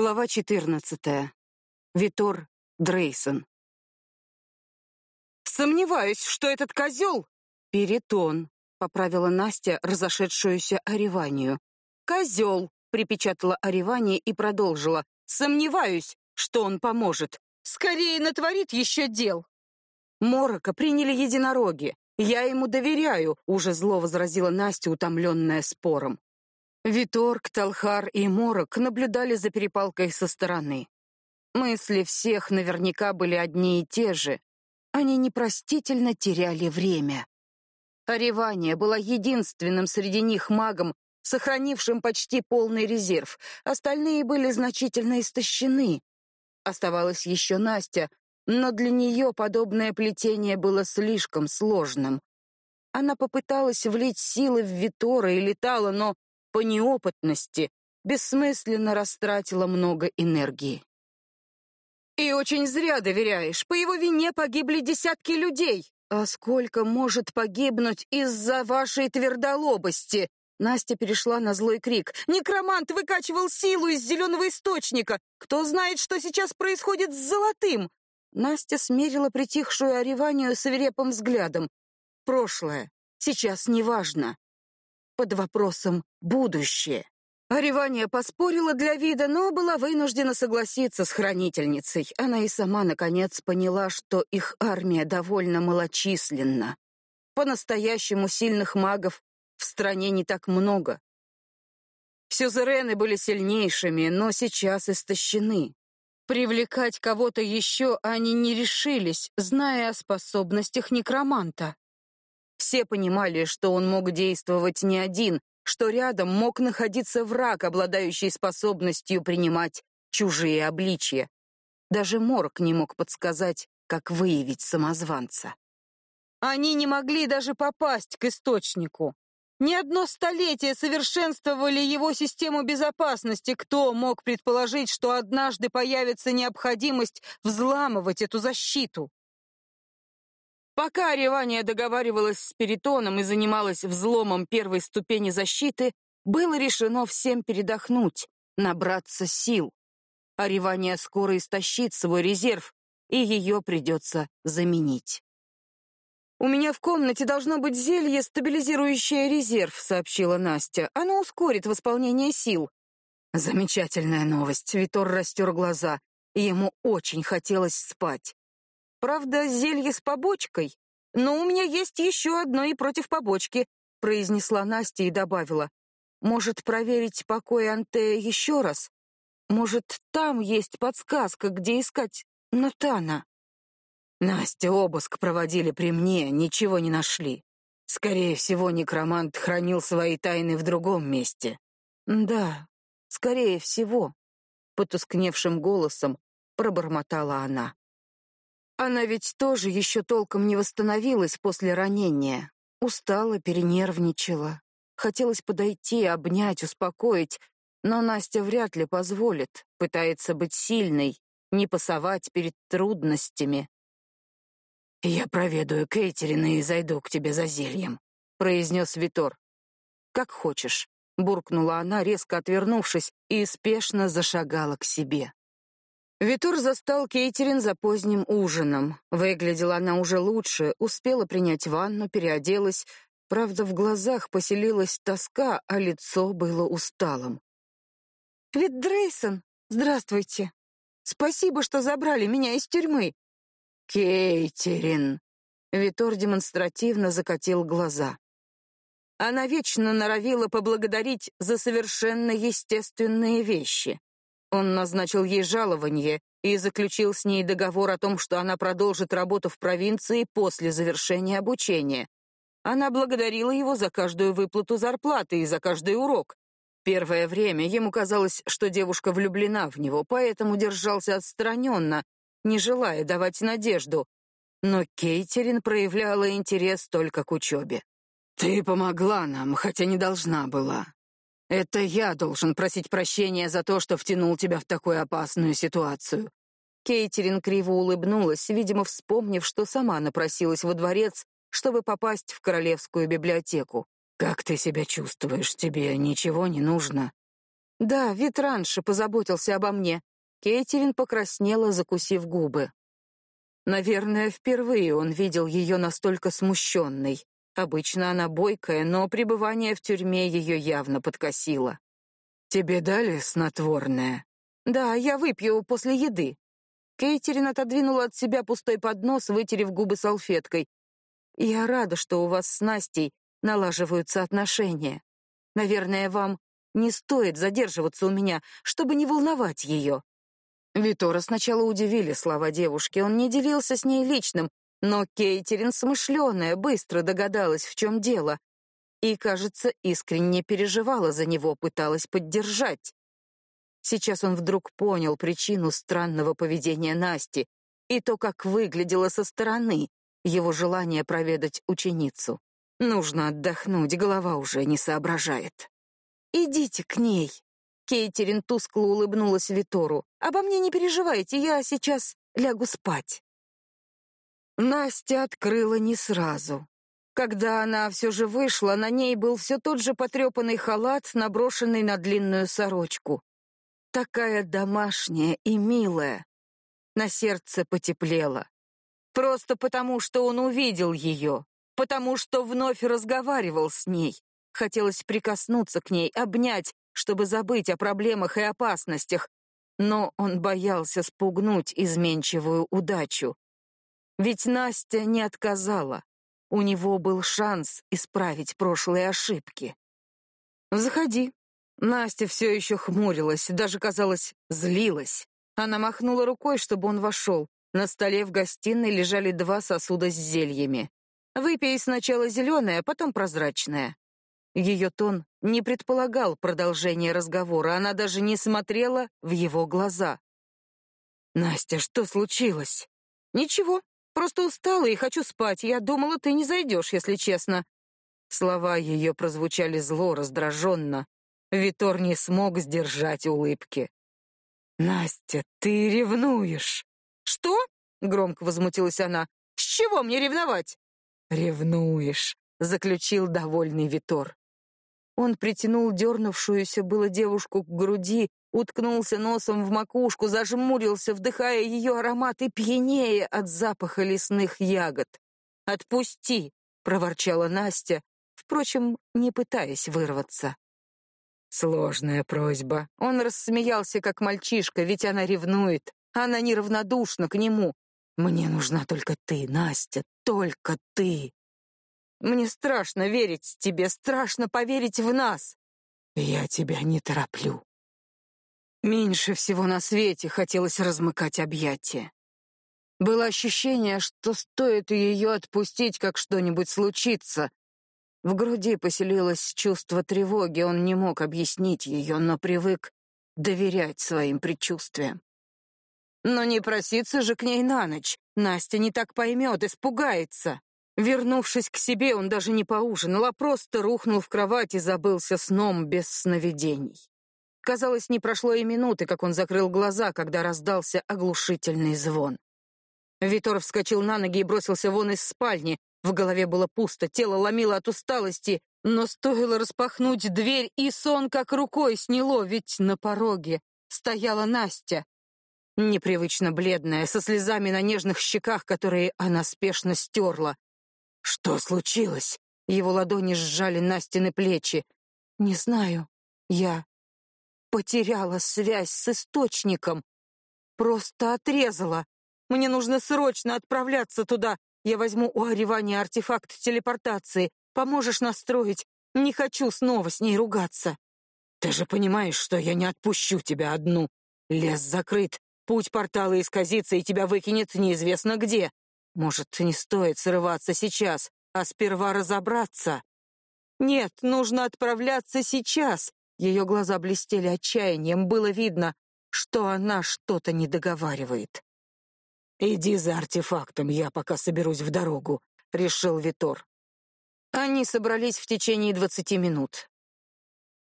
Глава 14. Витор Дрейсон. Сомневаюсь, что этот козел...» Перетон, поправила Настя разошедшуюся Ариванию. Козел, припечатала Аривания и продолжила. Сомневаюсь, что он поможет. Скорее натворит еще дел. Морока приняли единороги. Я ему доверяю, уже зло возразила Настя, утомленная спором. Виторг, Талхар и Морок наблюдали за перепалкой со стороны. Мысли всех наверняка были одни и те же. Они непростительно теряли время. Оревания была единственным среди них магом, сохранившим почти полный резерв. Остальные были значительно истощены. Оставалась еще Настя, но для нее подобное плетение было слишком сложным. Она попыталась влить силы в Витора и летала, но по неопытности бессмысленно растратила много энергии. «И очень зря доверяешь. По его вине погибли десятки людей. А сколько может погибнуть из-за вашей твердолобости?» Настя перешла на злой крик. «Некромант выкачивал силу из зеленого источника! Кто знает, что сейчас происходит с золотым?» Настя смерила притихшую Ореванию свирепым взглядом. «Прошлое. Сейчас неважно под вопросом будущее. Оревания поспорила для вида, но была вынуждена согласиться с хранительницей. Она и сама, наконец, поняла, что их армия довольно малочисленна. По-настоящему сильных магов в стране не так много. Сюзерены были сильнейшими, но сейчас истощены. Привлекать кого-то еще они не решились, зная о способностях некроманта. Все понимали, что он мог действовать не один, что рядом мог находиться враг, обладающий способностью принимать чужие обличья. Даже Морг не мог подсказать, как выявить самозванца. Они не могли даже попасть к источнику. Не одно столетие совершенствовали его систему безопасности. Кто мог предположить, что однажды появится необходимость взламывать эту защиту? Пока Оревания договаривалась с Перитоном и занималась взломом первой ступени защиты, было решено всем передохнуть, набраться сил. Оревания скоро истощит свой резерв, и ее придется заменить. «У меня в комнате должно быть зелье, стабилизирующее резерв», — сообщила Настя. «Оно ускорит восполнение сил». Замечательная новость. Витор растер глаза. Ему очень хотелось спать. Правда, зелье с побочкой. Но у меня есть еще одно и против побочки, произнесла Настя и добавила. Может, проверить покой Анте еще раз? Может, там есть подсказка, где искать Натана? Настя, обыск проводили при мне, ничего не нашли. Скорее всего, некромант хранил свои тайны в другом месте. Да, скорее всего, потускневшим голосом пробормотала она. Она ведь тоже еще толком не восстановилась после ранения. Устала, перенервничала. Хотелось подойти, обнять, успокоить, но Настя вряд ли позволит, пытается быть сильной, не пасовать перед трудностями. «Я проведу Кейтерина и зайду к тебе за зельем», — произнес Витор. «Как хочешь», — буркнула она, резко отвернувшись, и спешно зашагала к себе. Витур застал Кейтерин за поздним ужином. Выглядела она уже лучше, успела принять ванну, переоделась. Правда, в глазах поселилась тоска, а лицо было усталым. «Вит Дрейсон, здравствуйте. Спасибо, что забрали меня из тюрьмы». «Кейтерин!» Витор демонстративно закатил глаза. Она вечно норовила поблагодарить за совершенно естественные вещи. Он назначил ей жалование и заключил с ней договор о том, что она продолжит работу в провинции после завершения обучения. Она благодарила его за каждую выплату зарплаты и за каждый урок. Первое время ему казалось, что девушка влюблена в него, поэтому держался отстраненно, не желая давать надежду. Но Кейтерин проявляла интерес только к учебе. «Ты помогла нам, хотя не должна была. Это я должен просить прощения за то, что втянул тебя в такую опасную ситуацию. Кейтерин криво улыбнулась, видимо, вспомнив, что сама напросилась во дворец, чтобы попасть в королевскую библиотеку. Как ты себя чувствуешь? Тебе ничего не нужно? Да, Витранши позаботился обо мне. Кейтерин покраснела, закусив губы. Наверное, впервые он видел ее настолько смущенной. Обычно она бойкая, но пребывание в тюрьме ее явно подкосило. «Тебе дали снотворное?» «Да, я выпью после еды». Кейтерин отодвинула от себя пустой поднос, вытерев губы салфеткой. «Я рада, что у вас с Настей налаживаются отношения. Наверное, вам не стоит задерживаться у меня, чтобы не волновать ее». Витора сначала удивили слова девушки, он не делился с ней личным, но Кейтерин смышленая быстро догадалась, в чем дело, и, кажется, искренне переживала за него, пыталась поддержать. Сейчас он вдруг понял причину странного поведения Насти и то, как выглядело со стороны его желание проведать ученицу. Нужно отдохнуть, голова уже не соображает. «Идите к ней», Кейтерин тускло улыбнулась Витору. «Обо мне не переживайте, я сейчас лягу спать». Настя открыла не сразу. Когда она все же вышла, на ней был все тот же потрепанный халат, наброшенный на длинную сорочку. Такая домашняя и милая. На сердце потеплело. Просто потому, что он увидел ее, потому что вновь разговаривал с ней. Хотелось прикоснуться к ней, обнять, чтобы забыть о проблемах и опасностях, но он боялся спугнуть изменчивую удачу. Ведь Настя не отказала. У него был шанс исправить прошлые ошибки. «Заходи». Настя все еще хмурилась, даже, казалось, злилась. Она махнула рукой, чтобы он вошел. На столе в гостиной лежали два сосуда с зельями. Выпей сначала зеленое, а потом прозрачное. Ее тон не предполагал продолжения разговора, она даже не смотрела в его глаза. «Настя, что случилось?» «Ничего, просто устала и хочу спать. Я думала, ты не зайдешь, если честно». Слова ее прозвучали зло, раздраженно. Витор не смог сдержать улыбки. «Настя, ты ревнуешь!» «Что?» — громко возмутилась она. «С чего мне ревновать?» «Ревнуешь», — заключил довольный Витор. Он притянул дернувшуюся было девушку к груди, уткнулся носом в макушку, зажмурился, вдыхая ее аромат и пьянее от запаха лесных ягод. «Отпусти!» — проворчала Настя, впрочем, не пытаясь вырваться. Сложная просьба. Он рассмеялся, как мальчишка, ведь она ревнует. Она неравнодушна к нему. «Мне нужна только ты, Настя, только ты!» Мне страшно верить тебе, страшно поверить в нас. Я тебя не тороплю. Меньше всего на свете хотелось размыкать объятия. Было ощущение, что стоит ее отпустить, как что-нибудь случится. В груди поселилось чувство тревоги, он не мог объяснить ее, но привык доверять своим предчувствиям. Но не проситься же к ней на ночь. Настя не так поймет, испугается. Вернувшись к себе, он даже не поужинал, а просто рухнул в кровать и забылся сном без сновидений. Казалось, не прошло и минуты, как он закрыл глаза, когда раздался оглушительный звон. Витор вскочил на ноги и бросился вон из спальни. В голове было пусто, тело ломило от усталости, но стоило распахнуть дверь, и сон как рукой сняло, ведь на пороге стояла Настя. Непривычно бледная, со слезами на нежных щеках, которые она спешно стерла. Что случилось? Его ладони сжали Настины плечи. Не знаю. Я потеряла связь с источником. Просто отрезала. Мне нужно срочно отправляться туда. Я возьму у Аривани артефакт телепортации. Поможешь настроить? Не хочу снова с ней ругаться. Ты же понимаешь, что я не отпущу тебя одну. Лес закрыт. Путь портала исказится и тебя выкинет неизвестно где. Может, не стоит срываться сейчас, а сперва разобраться? Нет, нужно отправляться сейчас. Ее глаза блестели отчаянием, было видно, что она что-то не договаривает. Иди за артефактом, я пока соберусь в дорогу, решил Витор. Они собрались в течение двадцати минут.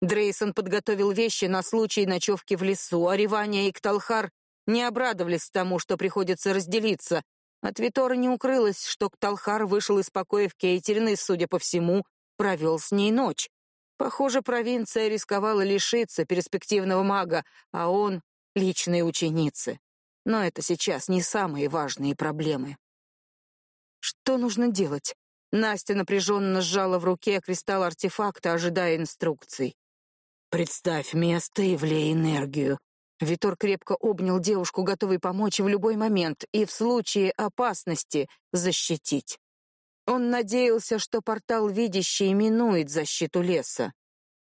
Дрейсон подготовил вещи на случай ночевки в лесу, а Ривания и Кталхар не обрадовались тому, что приходится разделиться, от Витора не укрылось, что Кталхар вышел из покоев Кейтерина и, судя по всему, провел с ней ночь. Похоже, провинция рисковала лишиться перспективного мага, а он — личные ученицы. Но это сейчас не самые важные проблемы. Что нужно делать? Настя напряженно сжала в руке кристалл артефакта, ожидая инструкций. «Представь место и влей энергию». Витор крепко обнял девушку, готовый помочь в любой момент и в случае опасности защитить. Он надеялся, что портал видящий минует защиту леса.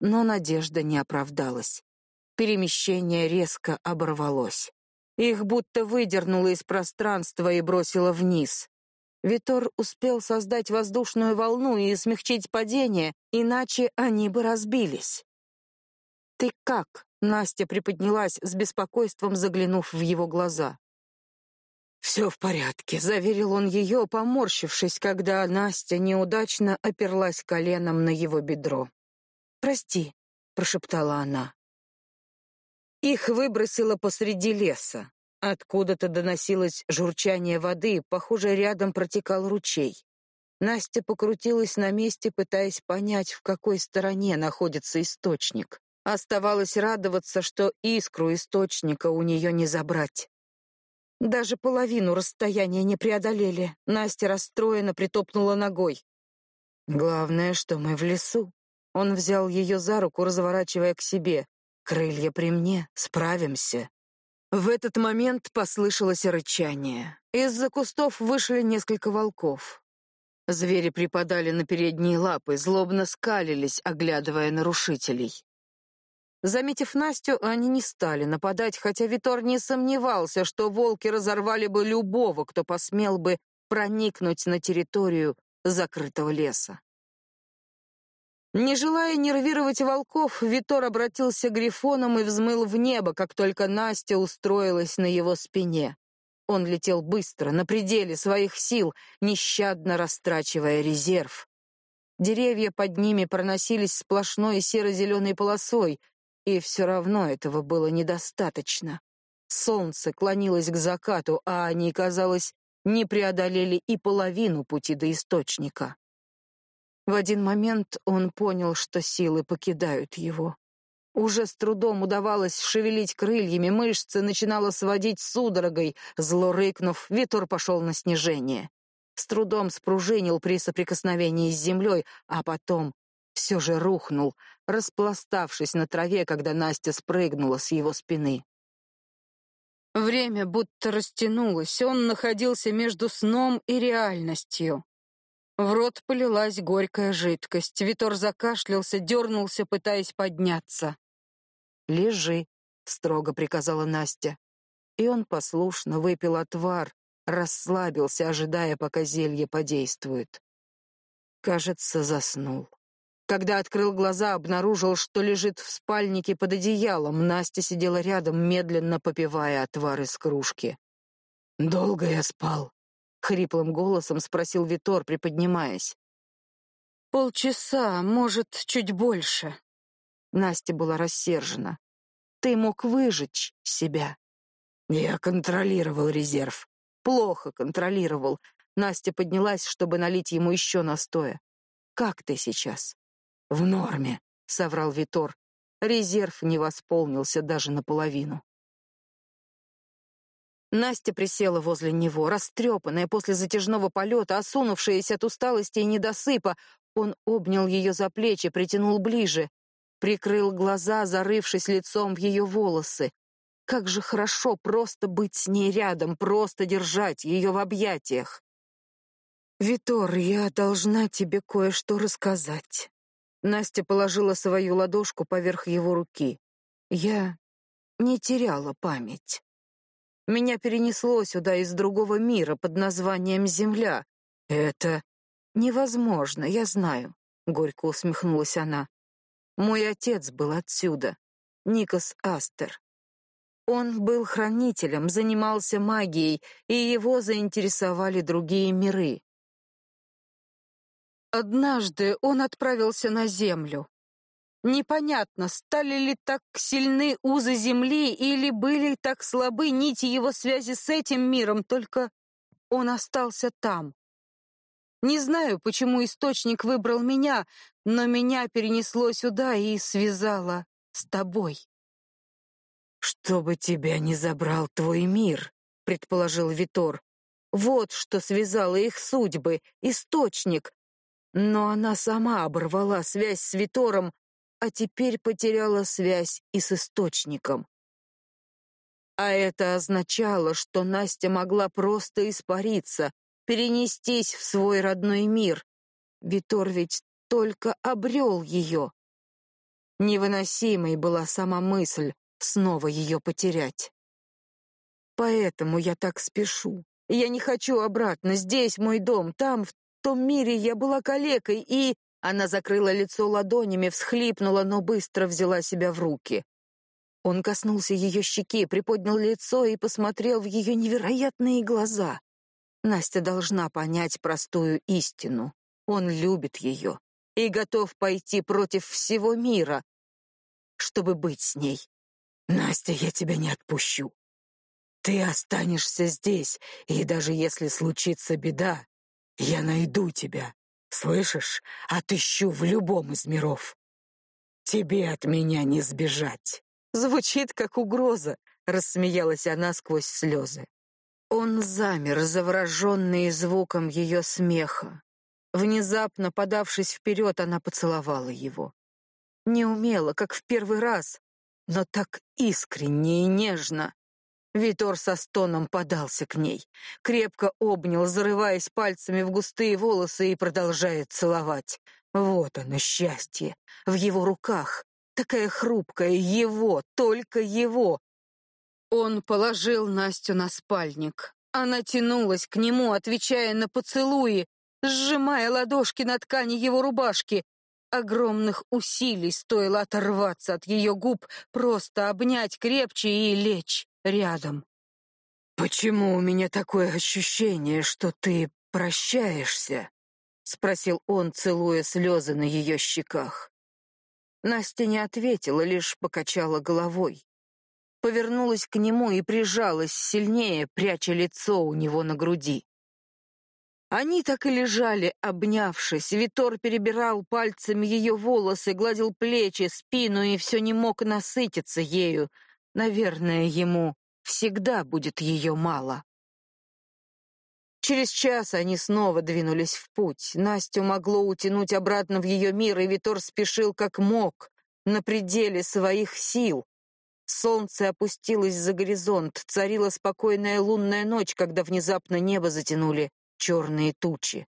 Но надежда не оправдалась. Перемещение резко оборвалось. Их будто выдернуло из пространства и бросило вниз. Витор успел создать воздушную волну и смягчить падение, иначе они бы разбились. «Ты как?» — Настя приподнялась с беспокойством, заглянув в его глаза. «Все в порядке», — заверил он ее, поморщившись, когда Настя неудачно оперлась коленом на его бедро. «Прости», — прошептала она. Их выбросило посреди леса. Откуда-то доносилось журчание воды, похоже, рядом протекал ручей. Настя покрутилась на месте, пытаясь понять, в какой стороне находится источник. Оставалось радоваться, что искру источника у нее не забрать. Даже половину расстояния не преодолели. Настя расстроенно притопнула ногой. Главное, что мы в лесу. Он взял ее за руку, разворачивая к себе. Крылья при мне, справимся. В этот момент послышалось рычание. Из-за кустов вышли несколько волков. Звери припадали на передние лапы, злобно скалились, оглядывая нарушителей. Заметив Настю, они не стали нападать, хотя Витор не сомневался, что волки разорвали бы любого, кто посмел бы проникнуть на территорию закрытого леса. Не желая нервировать волков, Витор обратился к грифоном и взмыл в небо, как только Настя устроилась на его спине. Он летел быстро, на пределе своих сил, нещадно растрачивая резерв. Деревья под ними проносились сплошной серо-зеленой полосой, и все равно этого было недостаточно. Солнце клонилось к закату, а они, казалось, не преодолели и половину пути до источника. В один момент он понял, что силы покидают его. Уже с трудом удавалось шевелить крыльями, мышцы начинало сводить судорогой. Зло рыкнув, Витор пошел на снижение. С трудом спружинил при соприкосновении с землей, а потом все же рухнул, распластавшись на траве, когда Настя спрыгнула с его спины. Время будто растянулось, он находился между сном и реальностью. В рот полилась горькая жидкость. Витор закашлялся, дернулся, пытаясь подняться. «Лежи», — строго приказала Настя. И он послушно выпил отвар, расслабился, ожидая, пока зелье подействует. Кажется, заснул. Когда открыл глаза, обнаружил, что лежит в спальнике под одеялом. Настя сидела рядом, медленно попивая отвар из кружки. «Долго я спал?» — хриплым голосом спросил Витор, приподнимаясь. «Полчаса, может, чуть больше». Настя была рассержена. «Ты мог выжечь себя». «Я контролировал резерв». «Плохо контролировал». Настя поднялась, чтобы налить ему еще настоя. «Как ты сейчас?» «В норме», — соврал Витор. Резерв не восполнился даже наполовину. Настя присела возле него, растрепанная после затяжного полета, осунувшаяся от усталости и недосыпа. Он обнял ее за плечи, притянул ближе, прикрыл глаза, зарывшись лицом в ее волосы. Как же хорошо просто быть с ней рядом, просто держать ее в объятиях. «Витор, я должна тебе кое-что рассказать». Настя положила свою ладошку поверх его руки. «Я не теряла память». Меня перенесло сюда из другого мира под названием Земля. Это невозможно, я знаю, горько усмехнулась она. Мой отец был отсюда, Никос Астер. Он был хранителем, занимался магией, и его заинтересовали другие миры. Однажды он отправился на Землю. Непонятно, стали ли так сильны узы Земли или были так слабы нити его связи с этим миром, только он остался там. Не знаю, почему источник выбрал меня, но меня перенесло сюда и связало с тобой. Чтобы тебя не забрал твой мир, предположил Витор. Вот что связало их судьбы, источник. Но она сама оборвала связь с Витором, а теперь потеряла связь и с источником. А это означало, что Настя могла просто испариться, перенестись в свой родной мир. Витор ведь только обрел ее. Невыносимой была сама мысль снова ее потерять. Поэтому я так спешу. Я не хочу обратно. Здесь мой дом, там, в том мире я была калекой, и... Она закрыла лицо ладонями, всхлипнула, но быстро взяла себя в руки. Он коснулся ее щеки, приподнял лицо и посмотрел в ее невероятные глаза. Настя должна понять простую истину. Он любит ее и готов пойти против всего мира, чтобы быть с ней. Настя, я тебя не отпущу. Ты останешься здесь, и даже если случится беда, я найду тебя. Слышишь? Отыщу в любом из миров. Тебе от меня не сбежать. Звучит как угроза, рассмеялась она сквозь слезы. Он замер, завороженный звуком ее смеха. Внезапно, подавшись вперед, она поцеловала его. Не умела, как в первый раз, но так искренне и нежно. Витор со стоном подался к ней, крепко обнял, зарываясь пальцами в густые волосы и продолжает целовать. Вот оно счастье в его руках, такая хрупкая, его, только его, он положил Настю на спальник. Она тянулась к нему, отвечая на поцелуи, сжимая ладошки на ткани его рубашки. Огромных усилий стоило оторваться от ее губ, просто обнять крепче и лечь рядом. «Почему у меня такое ощущение, что ты прощаешься?» — спросил он, целуя слезы на ее щеках. Настя не ответила, лишь покачала головой повернулась к нему и прижалась сильнее, пряча лицо у него на груди. Они так и лежали, обнявшись. Витор перебирал пальцами ее волосы, гладил плечи, спину и все не мог насытиться ею. Наверное, ему всегда будет ее мало. Через час они снова двинулись в путь. Настю могло утянуть обратно в ее мир, и Витор спешил как мог, на пределе своих сил. Солнце опустилось за горизонт, царила спокойная лунная ночь, когда внезапно небо затянули черные тучи.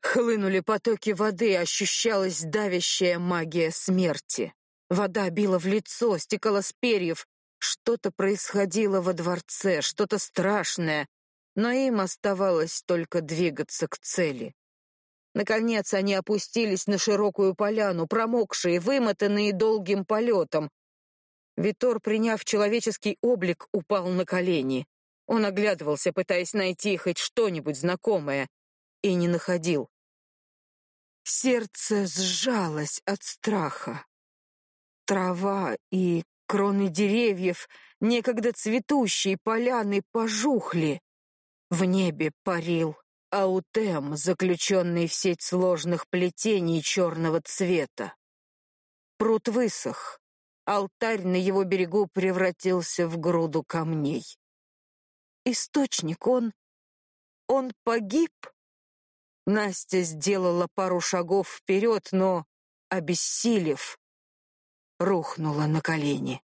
Хлынули потоки воды, ощущалась давящая магия смерти. Вода била в лицо, стекала с перьев. Что-то происходило во дворце, что-то страшное, но им оставалось только двигаться к цели. Наконец они опустились на широкую поляну, промокшие, вымотанные долгим полетом, Витор, приняв человеческий облик, упал на колени. Он оглядывался, пытаясь найти хоть что-нибудь знакомое, и не находил. Сердце сжалось от страха. Трава и кроны деревьев, некогда цветущие поляны, пожухли. В небе парил аутем, заключенный в сеть сложных плетений черного цвета. Пруд высох, Алтарь на его берегу превратился в груду камней. Источник, он... он погиб? Настя сделала пару шагов вперед, но, обессилев, рухнула на колени.